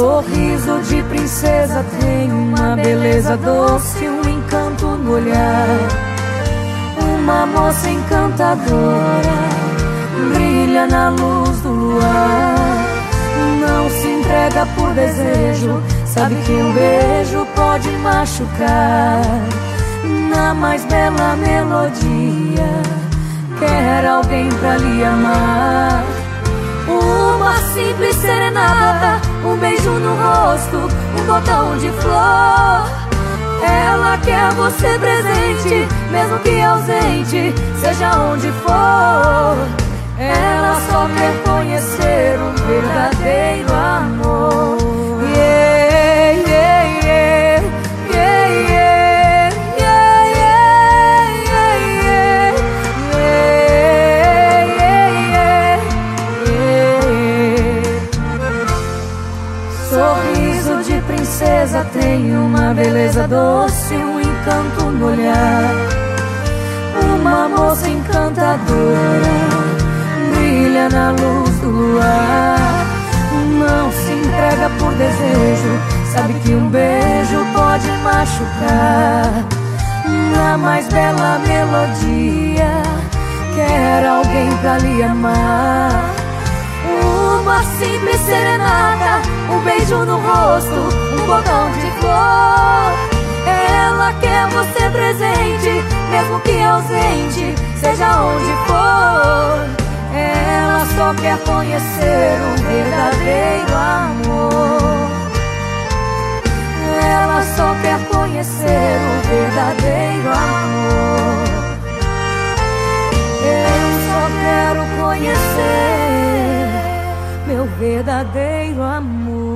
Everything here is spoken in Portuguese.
Sorriso de princesa tem uma beleza doce, um encanto no olhar. Uma moça encantadora brilha na luz do luar. Não se entrega por desejo, sabe que um beijo pode machucar. Na mais bela melodia, quer alguém pra lhe amar. Uma simples serenata, quer você presente, mesmo que ausente, seja onde for. Ela só quer conhecer um verdadeiro Sorriso de princesa tem uma beleza doce, um encanto no olhar. Uma moça encantadora brilha na luz do luar. Não se entrega por desejo, sabe que um beijo pode machucar. Na mais bela melodia, quer alguém pra lhe amar. Uma simples serenata, um beijo no rosto, um botão de flor. Ela quer você presente, mesmo que ausente, seja onde for. Ela só quer conhecer um verdadeiro amor. Ela só quer conhecer um verdadeiro amor. Eu só quero conhecer meu verdadeiro amor.